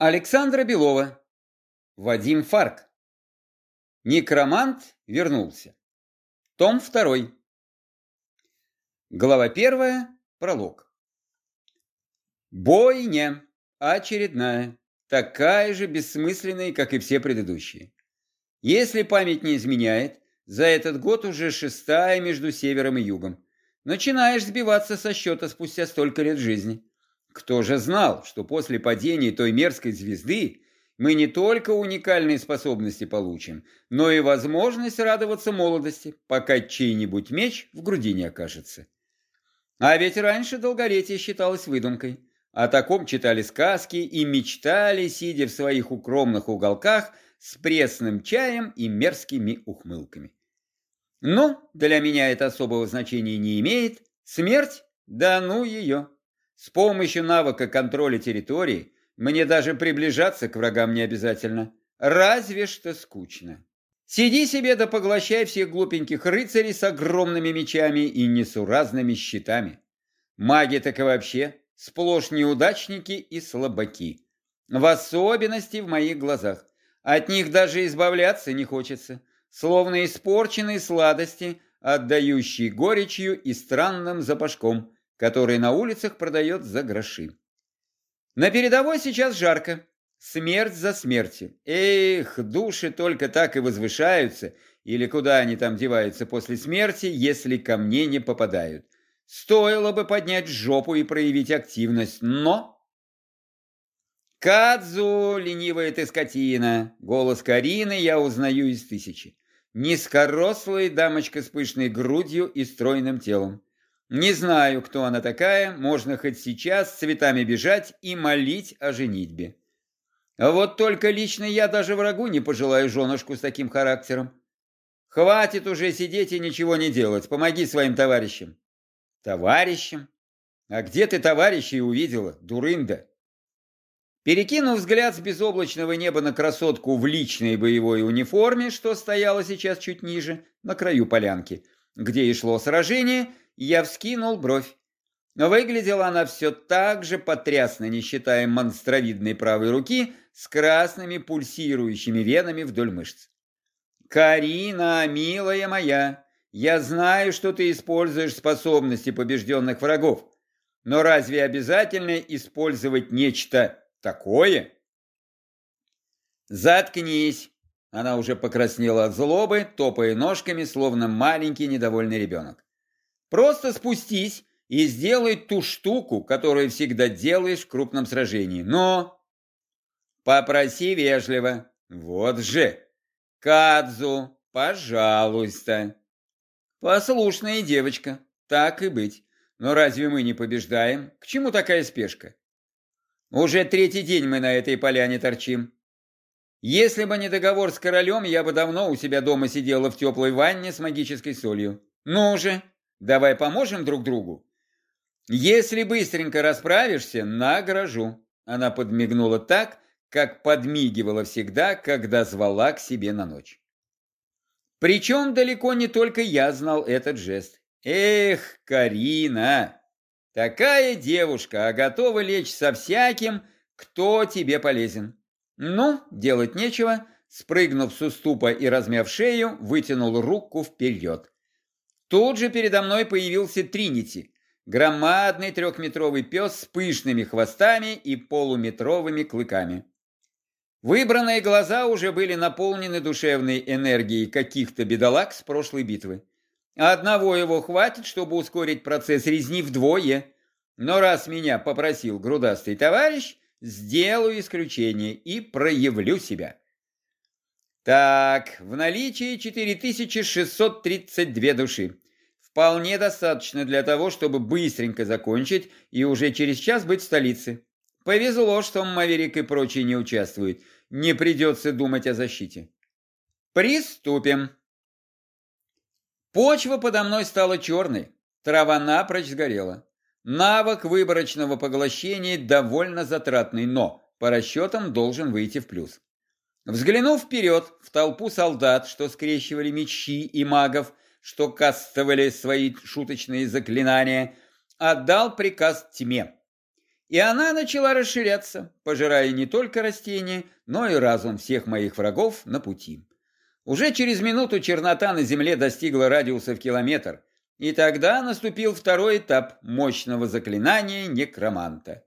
Александра Белова. Вадим Фарк. Некромант вернулся. Том 2. Глава 1. Пролог. Бойня. Очередная. Такая же бессмысленная, как и все предыдущие. Если память не изменяет, за этот год уже шестая между севером и югом. Начинаешь сбиваться со счета спустя столько лет жизни. Кто же знал, что после падения той мерзкой звезды мы не только уникальные способности получим, но и возможность радоваться молодости, пока чей-нибудь меч в груди не окажется. А ведь раньше долголетие считалось выдумкой. О таком читали сказки и мечтали, сидя в своих укромных уголках с пресным чаем и мерзкими ухмылками. Но для меня это особого значения не имеет. Смерть? Да ну ее. С помощью навыка контроля территории мне даже приближаться к врагам не обязательно. Разве что скучно. Сиди себе да поглощай всех глупеньких рыцарей с огромными мечами и несуразными щитами. Маги так и вообще сплошь неудачники и слабаки. В особенности в моих глазах. От них даже избавляться не хочется. Словно испорченные сладости, отдающие горечью и странным запашком – который на улицах продает за гроши. На передовой сейчас жарко. Смерть за смертью. Эх, души только так и возвышаются, или куда они там деваются после смерти, если ко мне не попадают. Стоило бы поднять жопу и проявить активность, но... «Кадзу, ленивая ты скотина!» Голос Карины я узнаю из тысячи. Низкорослая дамочка с пышной грудью и стройным телом. Не знаю, кто она такая, можно хоть сейчас цветами бежать и молить о женитьбе. Вот только лично я даже врагу не пожелаю женушку с таким характером. Хватит уже сидеть и ничего не делать, помоги своим товарищам. Товарищам? А где ты товарищей увидела, дурында? Перекинув взгляд с безоблачного неба на красотку в личной боевой униформе, что стояла сейчас чуть ниже, на краю полянки, где и шло сражение, я вскинул бровь. Выглядела она все так же потрясно, не считая монстровидной правой руки с красными пульсирующими венами вдоль мышц. «Карина, милая моя, я знаю, что ты используешь способности побежденных врагов, но разве обязательно использовать нечто такое?» «Заткнись!» Она уже покраснела от злобы, топая ножками, словно маленький недовольный ребенок. Просто спустись и сделай ту штуку, которую всегда делаешь в крупном сражении. Но попроси вежливо. Вот же. Кадзу, пожалуйста. Послушная девочка. Так и быть. Но разве мы не побеждаем? К чему такая спешка? Уже третий день мы на этой поляне торчим. Если бы не договор с королем, я бы давно у себя дома сидела в теплой ванне с магической солью. Ну же, Давай поможем друг другу. Если быстренько расправишься, награжу. Она подмигнула так, как подмигивала всегда, когда звала к себе на ночь. Причем далеко не только я знал этот жест. Эх, Карина, такая девушка, а готова лечь со всяким, кто тебе полезен. Ну, делать нечего, спрыгнув с уступа и размяв шею, вытянул руку вперед. Тут же передо мной появился Тринити, громадный трехметровый пес с пышными хвостами и полуметровыми клыками. Выбранные глаза уже были наполнены душевной энергией каких-то бедолаг с прошлой битвы. Одного его хватит, чтобы ускорить процесс резни вдвое. Но раз меня попросил грудастый товарищ, сделаю исключение и проявлю себя. Так, в наличии 4632 души. Вполне достаточно для того, чтобы быстренько закончить и уже через час быть в столице. Повезло, что Маверик и прочие не участвуют. Не придется думать о защите. Приступим. Почва подо мной стала черной. Трава напрочь сгорела. Навык выборочного поглощения довольно затратный, но по расчетам должен выйти в плюс. Взглянув вперед в толпу солдат, что скрещивали мечи и магов, что кастовали свои шуточные заклинания, отдал приказ тьме. И она начала расширяться, пожирая не только растения, но и разум всех моих врагов на пути. Уже через минуту чернота на земле достигла радиуса в километр, и тогда наступил второй этап мощного заклинания некроманта.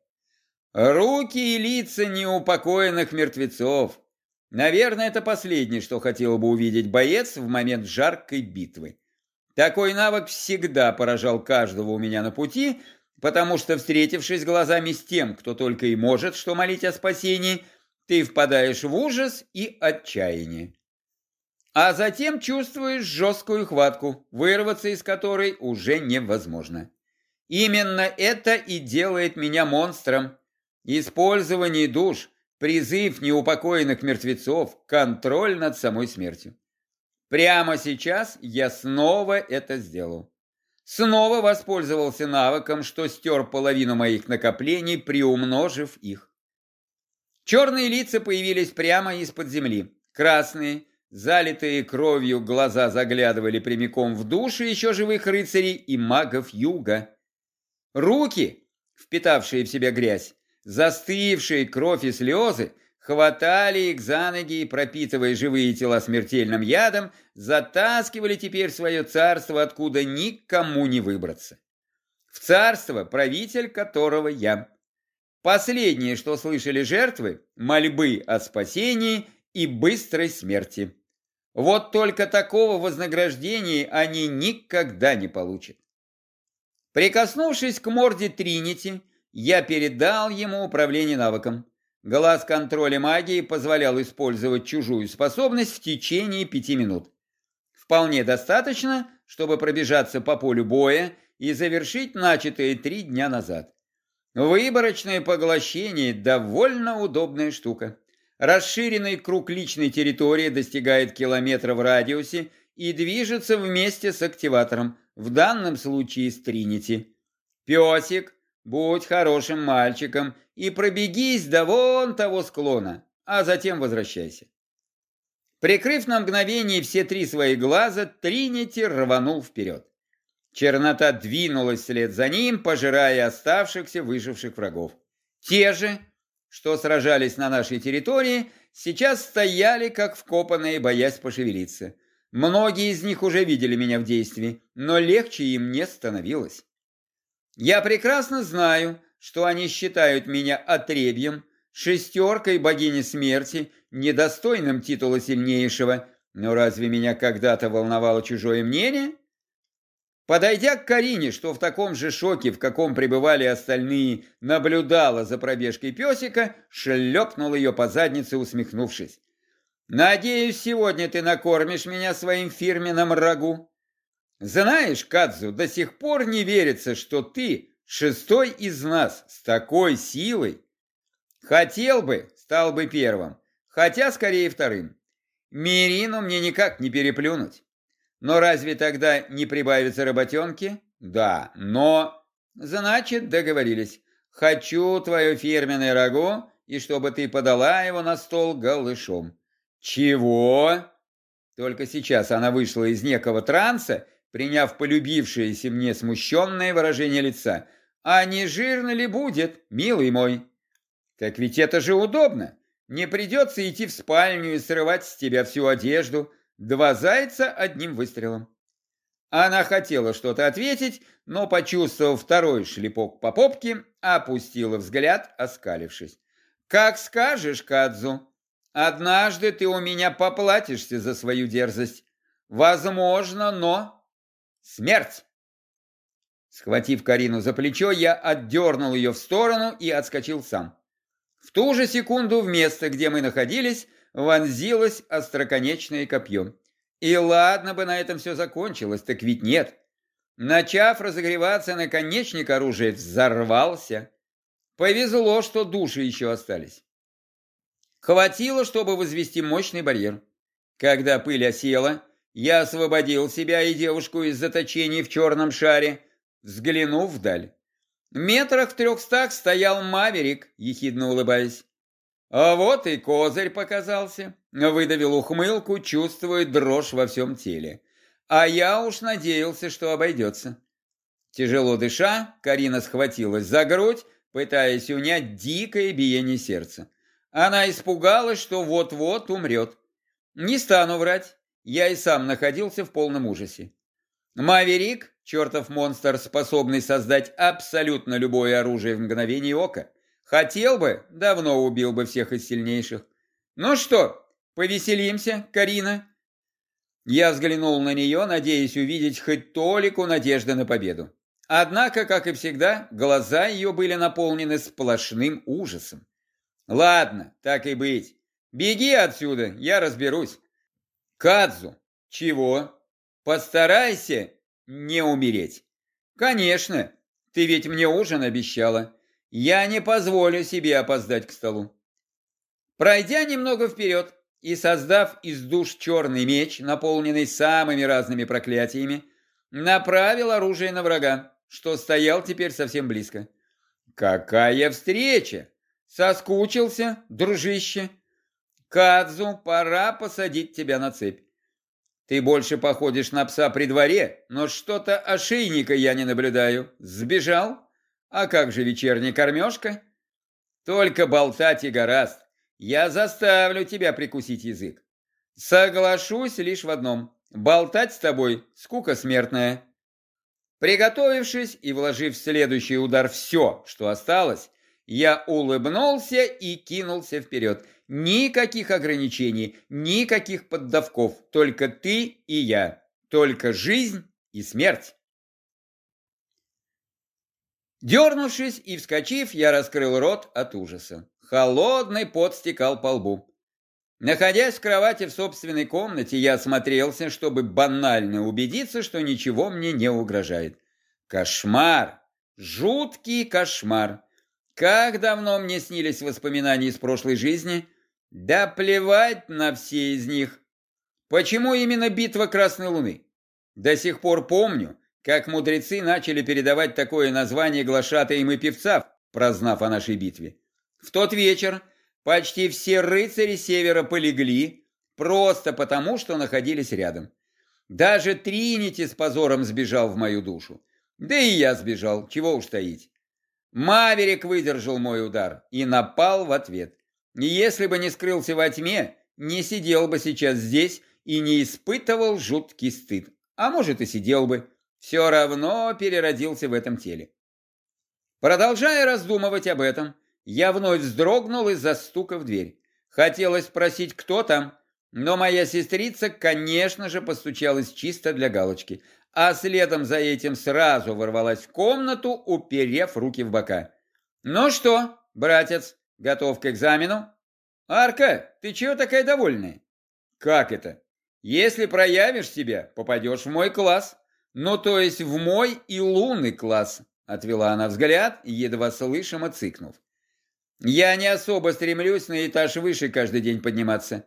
Руки и лица неупокоенных мертвецов. Наверное, это последнее, что хотел бы увидеть боец в момент жаркой битвы. Такой навык всегда поражал каждого у меня на пути, потому что, встретившись глазами с тем, кто только и может что молить о спасении, ты впадаешь в ужас и отчаяние. А затем чувствуешь жесткую хватку, вырваться из которой уже невозможно. Именно это и делает меня монстром. Использование душ, призыв неупокоенных мертвецов, контроль над самой смертью. Прямо сейчас я снова это сделал. Снова воспользовался навыком, что стер половину моих накоплений, приумножив их. Черные лица появились прямо из-под земли. Красные, залитые кровью глаза заглядывали прямиком в души еще живых рыцарей и магов юга. Руки, впитавшие в себя грязь, застывшие кровь и слезы, хватали их за ноги и, пропитывая живые тела смертельным ядом, затаскивали теперь свое царство, откуда никому не выбраться. В царство, правитель которого я. Последнее, что слышали жертвы, мольбы о спасении и быстрой смерти. Вот только такого вознаграждения они никогда не получат. Прикоснувшись к морде Тринити, я передал ему управление навыком. Глаз контроля магии позволял использовать чужую способность в течение пяти минут. Вполне достаточно, чтобы пробежаться по полю боя и завершить начатое три дня назад. Выборочное поглощение – довольно удобная штука. Расширенный круг личной территории достигает километра в радиусе и движется вместе с активатором, в данном случае с Тринити. Песик, будь хорошим мальчиком и пробегись до вон того склона, а затем возвращайся. Прикрыв на мгновение все три свои глаза, Тринити рванул вперед. Чернота двинулась вслед за ним, пожирая оставшихся выживших врагов. Те же, что сражались на нашей территории, сейчас стояли как вкопанные, боясь пошевелиться. Многие из них уже видели меня в действии, но легче им не становилось. Я прекрасно знаю, что они считают меня отребьем, шестеркой богини смерти, недостойным титула сильнейшего, но разве меня когда-то волновало чужое мнение? Подойдя к Карине, что в таком же шоке, в каком пребывали остальные, наблюдала за пробежкой песика, шлепнул ее по заднице, усмехнувшись. «Надеюсь, сегодня ты накормишь меня своим фирменным рагу?» Знаешь, Кадзу, до сих пор не верится, что ты шестой из нас с такой силой. Хотел бы, стал бы первым, хотя скорее вторым. Мирину мне никак не переплюнуть. Но разве тогда не прибавится работенки? Да, но... Значит, договорились. Хочу твое фирменное рагу, и чтобы ты подала его на стол голышом. Чего? Только сейчас она вышла из некого транса приняв полюбившееся мне смущенное выражение лица. «А не жирно ли будет, милый мой?» «Так ведь это же удобно. Не придется идти в спальню и срывать с тебя всю одежду. Два зайца одним выстрелом». Она хотела что-то ответить, но, почувствовав второй шлепок по попке, опустила взгляд, оскалившись. «Как скажешь, Кадзу. Однажды ты у меня поплатишься за свою дерзость. Возможно, но...» Смерть!» Схватив Карину за плечо, я отдернул ее в сторону и отскочил сам. В ту же секунду в место, где мы находились, вонзилось остроконечное копье. И ладно бы на этом все закончилось, так ведь нет. Начав разогреваться, наконечник оружия взорвался. Повезло, что души еще остались. Хватило, чтобы возвести мощный барьер. Когда пыль осела, я освободил себя и девушку из заточения в черном шаре, взглянув вдаль. В метрах в трехстах стоял Маверик, ехидно улыбаясь. А вот и козырь показался. Выдавил ухмылку, чувствуя дрожь во всем теле. А я уж надеялся, что обойдется. Тяжело дыша, Карина схватилась за грудь, пытаясь унять дикое биение сердца. Она испугалась, что вот-вот умрет. Не стану врать, я и сам находился в полном ужасе. Маверик, чертов монстр, способный создать абсолютно любое оружие в мгновение ока, хотел бы, давно убил бы всех из сильнейших. Ну что, повеселимся, Карина? Я взглянул на нее, надеясь увидеть хоть толику надежды на победу. Однако, как и всегда, глаза ее были наполнены сплошным ужасом. «Ладно, так и быть. Беги отсюда, я разберусь». «Кадзу, чего? Постарайся не умереть». «Конечно, ты ведь мне ужин обещала. Я не позволю себе опоздать к столу». Пройдя немного вперед и создав из душ черный меч, наполненный самыми разными проклятиями, направил оружие на врага что стоял теперь совсем близко. «Какая встреча! Соскучился, дружище? Кадзу, пора посадить тебя на цепь. Ты больше походишь на пса при дворе, но что-то ошейника я не наблюдаю. Сбежал? А как же вечерняя кормежка? Только болтать и гораст. Я заставлю тебя прикусить язык. Соглашусь лишь в одном. Болтать с тобой скука смертная. Приготовившись и вложив в следующий удар все, что осталось, я улыбнулся и кинулся вперед. Никаких ограничений, никаких поддавков, только ты и я, только жизнь и смерть. Дернувшись и вскочив, я раскрыл рот от ужаса. Холодный пот стекал по лбу. Находясь в кровати в собственной комнате, я осмотрелся, чтобы банально убедиться, что ничего мне не угрожает. Кошмар! Жуткий кошмар! Как давно мне снились воспоминания из прошлой жизни? Да плевать на все из них! Почему именно битва Красной Луны? До сих пор помню, как мудрецы начали передавать такое название глашатаем и певцав, прознав о нашей битве. В тот вечер Почти все рыцари севера полегли, просто потому, что находились рядом. Даже Тринити с позором сбежал в мою душу. Да и я сбежал, чего уж таить. Маверик выдержал мой удар и напал в ответ. И если бы не скрылся во тьме, не сидел бы сейчас здесь и не испытывал жуткий стыд. А может и сидел бы. Все равно переродился в этом теле. Продолжая раздумывать об этом, я вновь вздрогнул из-за стука в дверь. Хотелось спросить, кто там, но моя сестрица, конечно же, постучалась чисто для галочки, а следом за этим сразу ворвалась в комнату, уперев руки в бока. «Ну что, братец, готов к экзамену?» «Арка, ты чего такая довольная?» «Как это? Если проявишь себя, попадешь в мой класс. Ну, то есть в мой и лунный класс», — отвела она взгляд, едва слышимо цыкнув. Я не особо стремлюсь на этаж выше каждый день подниматься.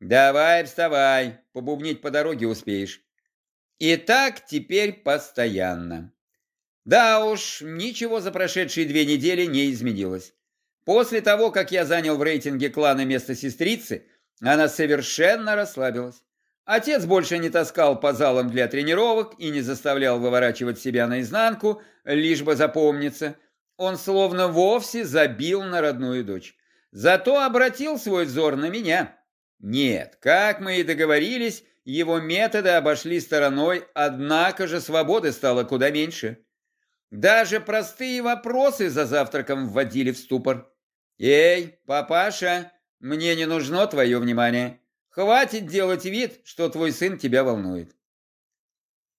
Давай, вставай, побубнить по дороге успеешь. И так теперь постоянно. Да уж, ничего за прошедшие две недели не изменилось. После того, как я занял в рейтинге клана место сестрицы, она совершенно расслабилась. Отец больше не таскал по залам для тренировок и не заставлял выворачивать себя наизнанку, лишь бы запомниться – он словно вовсе забил на родную дочь. Зато обратил свой взор на меня. Нет, как мы и договорились, его методы обошли стороной, однако же свободы стало куда меньше. Даже простые вопросы за завтраком вводили в ступор. «Эй, папаша, мне не нужно твое внимание. Хватит делать вид, что твой сын тебя волнует».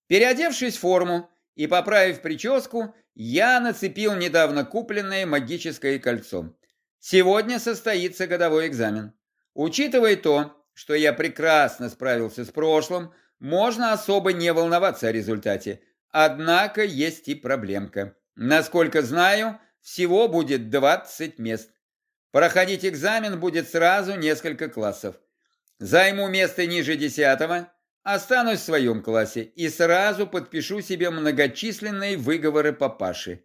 Переодевшись в форму и поправив прическу, я нацепил недавно купленное магическое кольцо. Сегодня состоится годовой экзамен. Учитывая то, что я прекрасно справился с прошлым, можно особо не волноваться о результате. Однако есть и проблемка. Насколько знаю, всего будет 20 мест. Проходить экзамен будет сразу несколько классов. Займу место ниже десятого, Останусь в своем классе и сразу подпишу себе многочисленные выговоры папаши.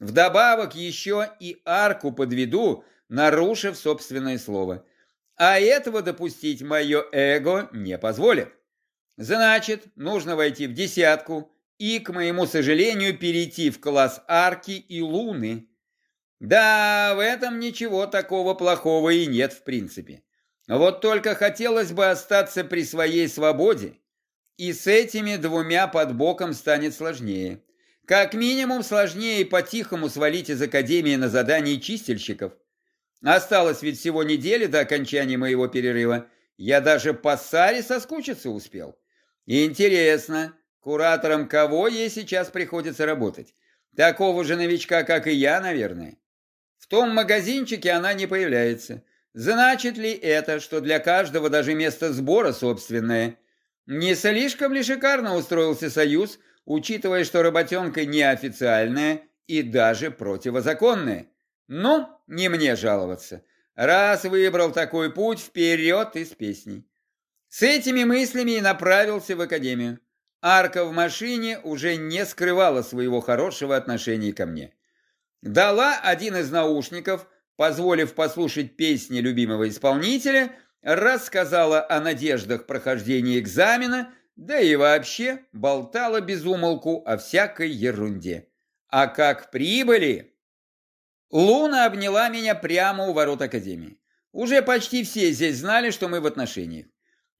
Вдобавок еще и арку подведу, нарушив собственное слово. А этого допустить мое эго не позволит. Значит, нужно войти в десятку и, к моему сожалению, перейти в класс арки и луны. Да, в этом ничего такого плохого и нет в принципе. Вот только хотелось бы остаться при своей свободе, и с этими двумя под боком станет сложнее. Как минимум сложнее по-тихому свалить из академии на задание чистильщиков. Осталось ведь всего недели до окончания моего перерыва. Я даже по Саре соскучиться успел. Интересно, куратором кого ей сейчас приходится работать? Такого же новичка, как и я, наверное. В том магазинчике она не появляется. Значит ли это, что для каждого даже место сбора собственное? Не слишком ли шикарно устроился союз, учитывая, что работенка неофициальная и даже противозаконная? Ну, не мне жаловаться. Раз выбрал такой путь, вперед из песней. С этими мыслями и направился в академию. Арка в машине уже не скрывала своего хорошего отношения ко мне. Дала один из наушников, позволив послушать песни любимого исполнителя, рассказала о надеждах прохождения экзамена, да и вообще болтала без умолку о всякой ерунде. А как прибыли... Луна обняла меня прямо у ворот Академии. Уже почти все здесь знали, что мы в отношениях.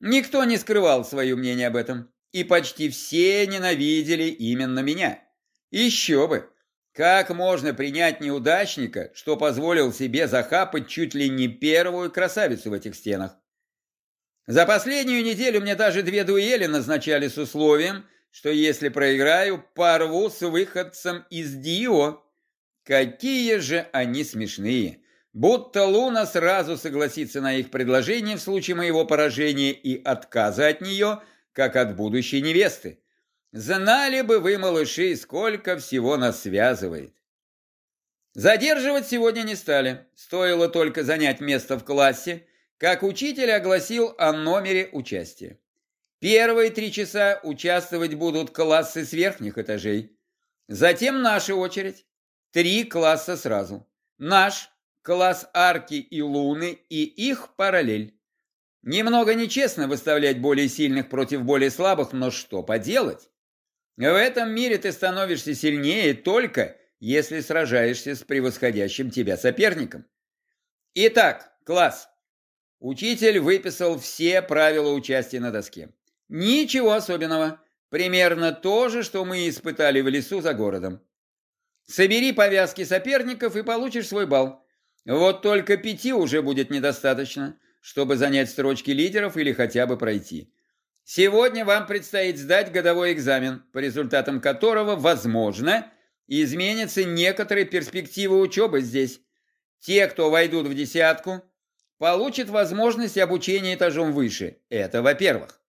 Никто не скрывал свое мнение об этом. И почти все ненавидели именно меня. Еще бы! Как можно принять неудачника, что позволил себе захапать чуть ли не первую красавицу в этих стенах? За последнюю неделю мне даже две дуэли назначали с условием, что если проиграю, порву с выходцем из Дио. Какие же они смешные! Будто Луна сразу согласится на их предложение в случае моего поражения и отказа от нее, как от будущей невесты. Знали бы вы, малыши, сколько всего нас связывает. Задерживать сегодня не стали. Стоило только занять место в классе, как учитель огласил о номере участия. Первые три часа участвовать будут классы с верхних этажей. Затем наша очередь. Три класса сразу. Наш, класс арки и луны и их параллель. Немного нечестно выставлять более сильных против более слабых, но что поделать? В этом мире ты становишься сильнее только, если сражаешься с превосходящим тебя соперником. Итак, класс. Учитель выписал все правила участия на доске. Ничего особенного. Примерно то же, что мы испытали в лесу за городом. Собери повязки соперников и получишь свой балл. Вот только пяти уже будет недостаточно, чтобы занять строчки лидеров или хотя бы пройти. Сегодня вам предстоит сдать годовой экзамен, по результатам которого, возможно, изменятся некоторые перспективы учебы здесь. Те, кто войдут в десятку, получат возможность обучения этажом выше. Это во-первых.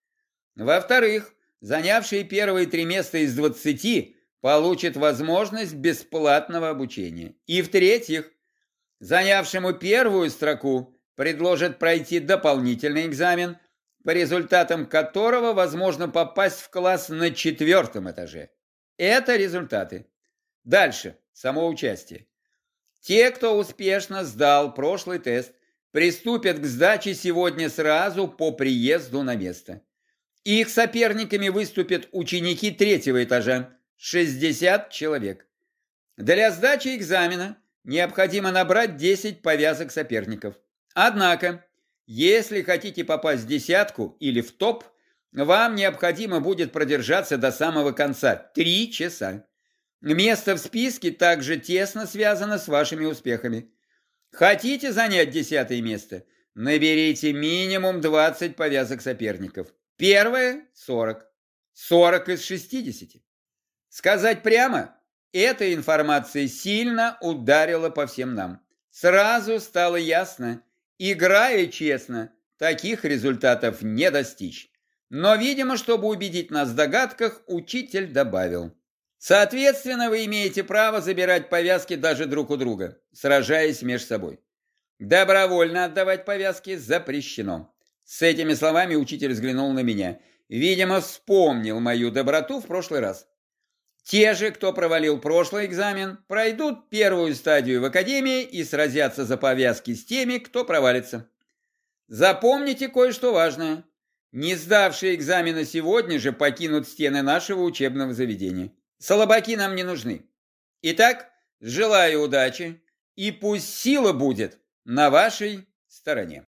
Во-вторых, занявшие первые три места из двадцати получит возможность бесплатного обучения. И в-третьих, занявшему первую строку предложат пройти дополнительный экзамен, по результатам которого возможно попасть в класс на четвертом этаже. Это результаты. Дальше, само участие. Те, кто успешно сдал прошлый тест, приступят к сдаче сегодня сразу по приезду на место. Их соперниками выступят ученики третьего этажа, 60 человек. Для сдачи экзамена необходимо набрать 10 повязок соперников. Однако, если хотите попасть в десятку или в топ, вам необходимо будет продержаться до самого конца – 3 часа. Место в списке также тесно связано с вашими успехами. Хотите занять десятое место? Наберите минимум 20 повязок соперников. Первое – 40. 40 из 60. Сказать прямо, эта информация сильно ударила по всем нам. Сразу стало ясно, играя честно, таких результатов не достичь. Но, видимо, чтобы убедить нас в догадках, учитель добавил. Соответственно, вы имеете право забирать повязки даже друг у друга, сражаясь между собой. Добровольно отдавать повязки запрещено. С этими словами учитель взглянул на меня. Видимо, вспомнил мою доброту в прошлый раз. Те же, кто провалил прошлый экзамен, пройдут первую стадию в академии и сразятся за повязки с теми, кто провалится. Запомните кое-что важное. Не сдавшие экзамены сегодня же покинут стены нашего учебного заведения. Слабаки нам не нужны. Итак, желаю удачи. и пусть сила будет на вашей стороне.